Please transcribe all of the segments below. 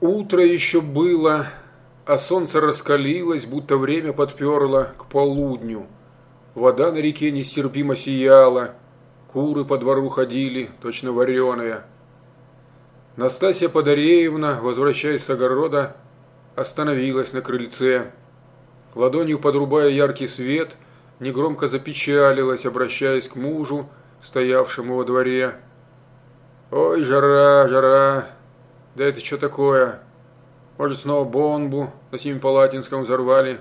Утро еще было, а солнце раскалилось, будто время подперло к полудню. Вода на реке нестерпимо сияла, куры по двору ходили, точно вареные. Настасья Подареевна, возвращаясь с огорода, остановилась на крыльце. Ладонью подрубая яркий свет, негромко запечалилась, обращаясь к мужу, стоявшему во дворе. «Ой, жара, жара! Да это что такое? Может, снова бомбу на Семипалатинском взорвали?»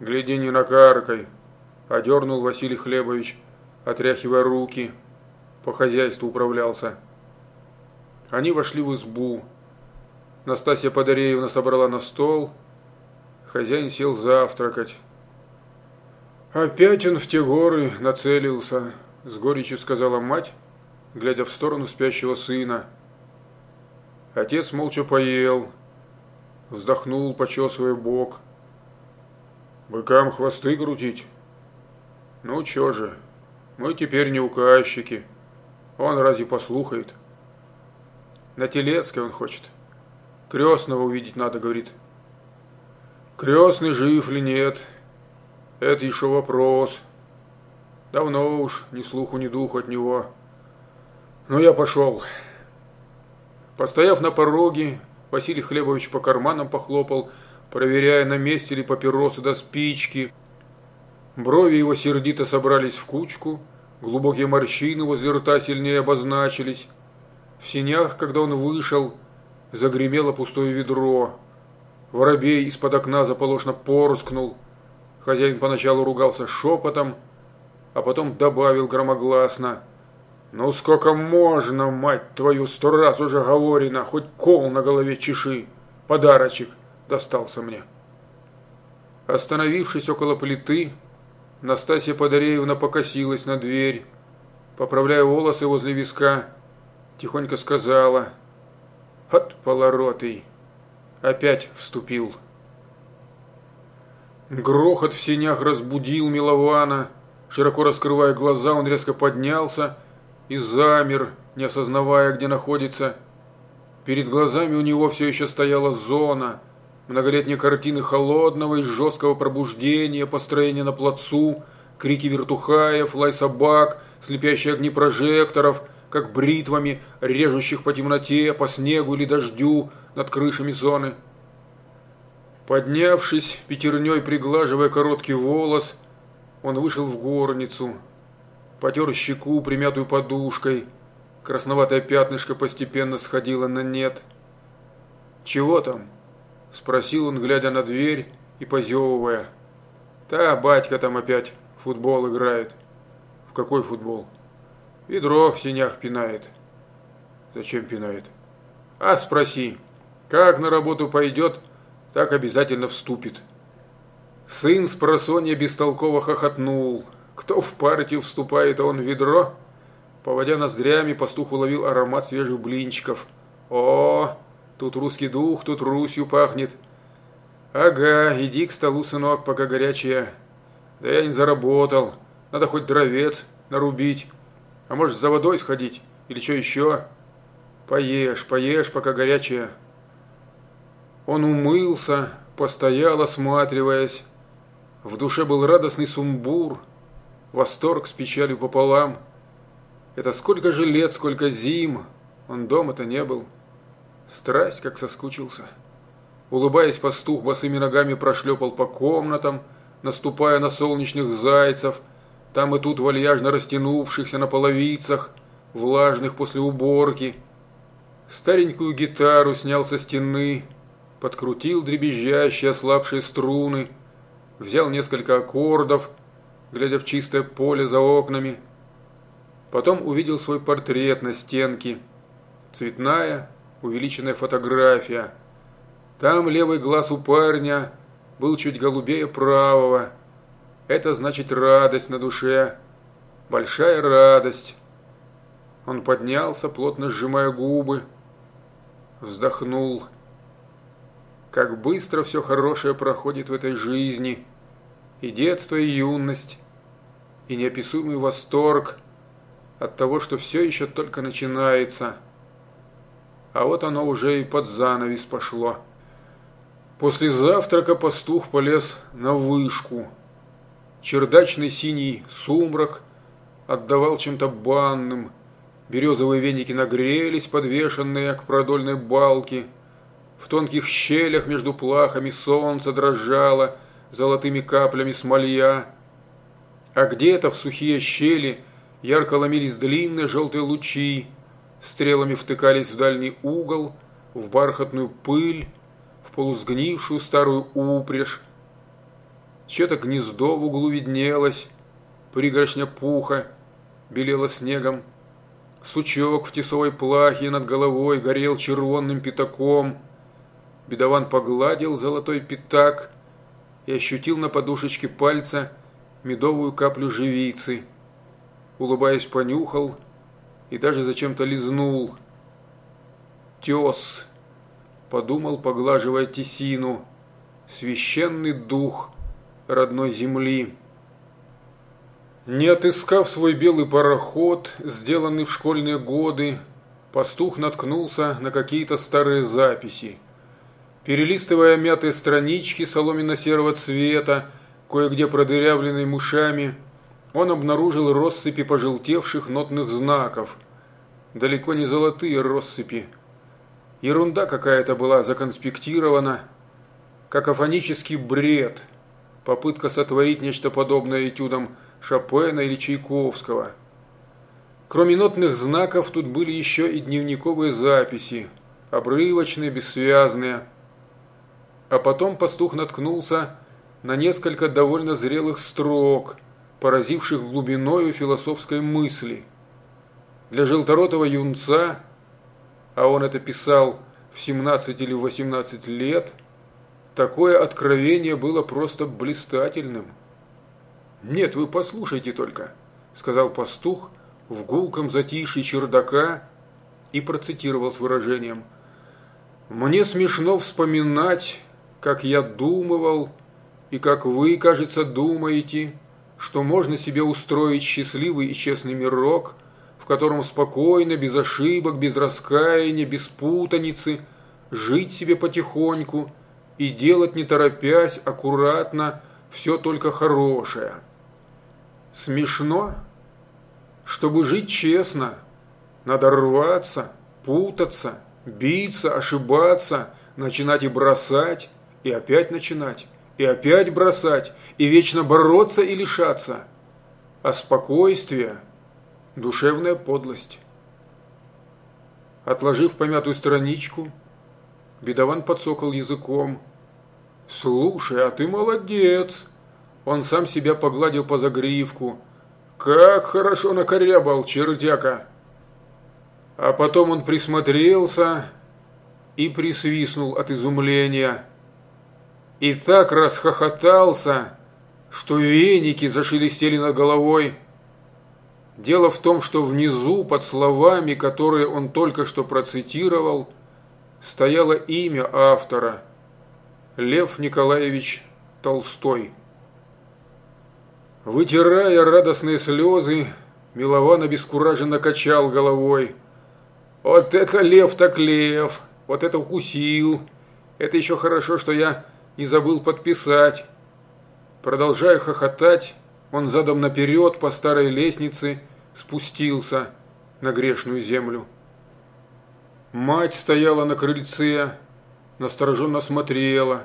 «Гляди, не накаркай!» – одернул Василий Хлебович, отряхивая руки. По хозяйству управлялся. Они вошли в избу. Настасья Подареевна собрала на стол. Хозяин сел завтракать. «Опять он в те горы нацелился», – с горечью сказала мать, глядя в сторону спящего сына. Отец молча поел, вздохнул, почесывая бок. «Быкам хвосты крутить? Ну чё же, мы теперь не указчики. Он разве послухает?» На Телецкой он хочет. Крестного увидеть надо, говорит. Крестный жив ли нет? Это еще вопрос. Давно уж ни слуху, ни духу от него. Ну, я пошел. Постояв на пороге, Василий Хлебович по карманам похлопал, проверяя, на месте ли папиросы до спички. Брови его сердито собрались в кучку, глубокие морщины возле рта сильнее обозначились. В синях, когда он вышел, загремело пустое ведро. Воробей из-под окна заполошно порскнул. Хозяин поначалу ругался шепотом, а потом добавил громогласно. «Ну сколько можно, мать твою, сто раз уже говорено, хоть кол на голове чеши. Подарочек достался мне». Остановившись около плиты, Настасья Подареевна покосилась на дверь, поправляя волосы возле виска, тихонько сказала «От полоротый!» Опять вступил. Грохот в сенях разбудил Милована. Широко раскрывая глаза, он резко поднялся и замер, не осознавая, где находится. Перед глазами у него все еще стояла зона, многолетние картины холодного и жесткого пробуждения, построения на плацу, крики вертухаев, лай собак, слепящие огни прожекторов – как бритвами, режущих по темноте, по снегу или дождю над крышами зоны. Поднявшись, пятерней приглаживая короткий волос, он вышел в горницу, потер щеку, примятую подушкой, красноватое пятнышко постепенно сходило на нет. «Чего там?» – спросил он, глядя на дверь и позевывая. «Та батька там опять футбол играет». «В какой футбол?» Ведро в синях пинает. Зачем пинает? А спроси. Как на работу пойдет, так обязательно вступит. Сын с просонья бестолково хохотнул. Кто в партию вступает, а он ведро? Поводя ноздрями, пастух уловил аромат свежих блинчиков. О, тут русский дух, тут Русью пахнет. Ага, иди к столу, сынок, пока горячая. Да я не заработал. Надо хоть дровец нарубить. А может, за водой сходить? Или что еще? Поешь, поешь, пока горячая. Он умылся, постоял, осматриваясь. В душе был радостный сумбур, восторг с печалью пополам. Это сколько же лет, сколько зим, он дома-то не был. Страсть, как соскучился. Улыбаясь, пастух босыми ногами прошлепал по комнатам, наступая на солнечных зайцев – там и тут вальяжно растянувшихся на половицах, влажных после уборки. Старенькую гитару снял со стены, подкрутил дребезжащие ослабшие струны, взял несколько аккордов, глядя в чистое поле за окнами. Потом увидел свой портрет на стенке. Цветная, увеличенная фотография. Там левый глаз у парня был чуть голубее правого – это значит радость на душе. Большая радость. Он поднялся, плотно сжимая губы. Вздохнул. Как быстро все хорошее проходит в этой жизни. И детство, и юность. И неописуемый восторг от того, что все еще только начинается. а вот оно уже и под занавес пошло. После завтрака пастух полез на вышку. Чердачный синий сумрак отдавал чем-то банным. Березовые веники нагрелись, подвешенные к продольной балке. В тонких щелях между плахами солнце дрожало золотыми каплями смолья. А где-то в сухие щели ярко ломились длинные желтые лучи, стрелами втыкались в дальний угол, в бархатную пыль, в полусгнившую старую упряжь. Чье-то гнездо в углу виднелось, пригоршня пуха белела снегом. Сучок в тесовой плахе над головой горел червонным пятаком. Бедован погладил золотой пятак и ощутил на подушечке пальца медовую каплю живицы. Улыбаясь, понюхал и даже зачем-то лизнул. «Тес!» – подумал, поглаживая тесину. «Священный дух родной земли!» Не отыскав свой белый пароход, сделанный в школьные годы, пастух наткнулся на какие-то старые записи. Перелистывая мятые странички соломенно-серого цвета, кое-где продырявленной мушами, он обнаружил россыпи пожелтевших нотных знаков. Далеко не золотые россыпи. Ерунда какая-то была законспектирована. Какофонический бред. Попытка сотворить нечто подобное этюдам Шопена или Чайковского. Кроме нотных знаков, тут были еще и дневниковые записи. Обрывочные, бессвязные. А потом пастух наткнулся на несколько довольно зрелых строк – поразивших глубиною философской мысли. Для желторотого юнца, а он это писал в 17 или 18 лет, такое откровение было просто блистательным. «Нет, вы послушайте только», – сказал пастух в гулком затишье чердака и процитировал с выражением. «Мне смешно вспоминать, как я думывал и как вы, кажется, думаете, что можно себе устроить счастливый и честный мирок, в котором спокойно, без ошибок, без раскаяния, без путаницы, жить себе потихоньку и делать не торопясь, аккуратно, все только хорошее. Смешно? Чтобы жить честно, надо рваться, путаться, биться, ошибаться, начинать и бросать, и опять начинать и опять бросать, и вечно бороться и лишаться. А спокойствие – душевная подлость. Отложив помятую страничку, бедован подсокал языком. «Слушай, а ты молодец!» Он сам себя погладил по загривку. «Как хорошо накорябал, чердяка!» А потом он присмотрелся и присвистнул от изумления – и так расхохотался, что веники зашелестели над головой. Дело в том, что внизу, под словами, которые он только что процитировал, стояло имя автора – Лев Николаевич Толстой. Вытирая радостные слезы, Милован обескураженно качал головой. «Вот это лев так лев! Вот это укусил! Это еще хорошо, что я и забыл подписать. Продолжая хохотать, он задом наперед по старой лестнице спустился на грешную землю. Мать стояла на крыльце, настороженно смотрела.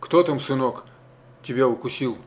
«Кто там, сынок, тебя укусил?»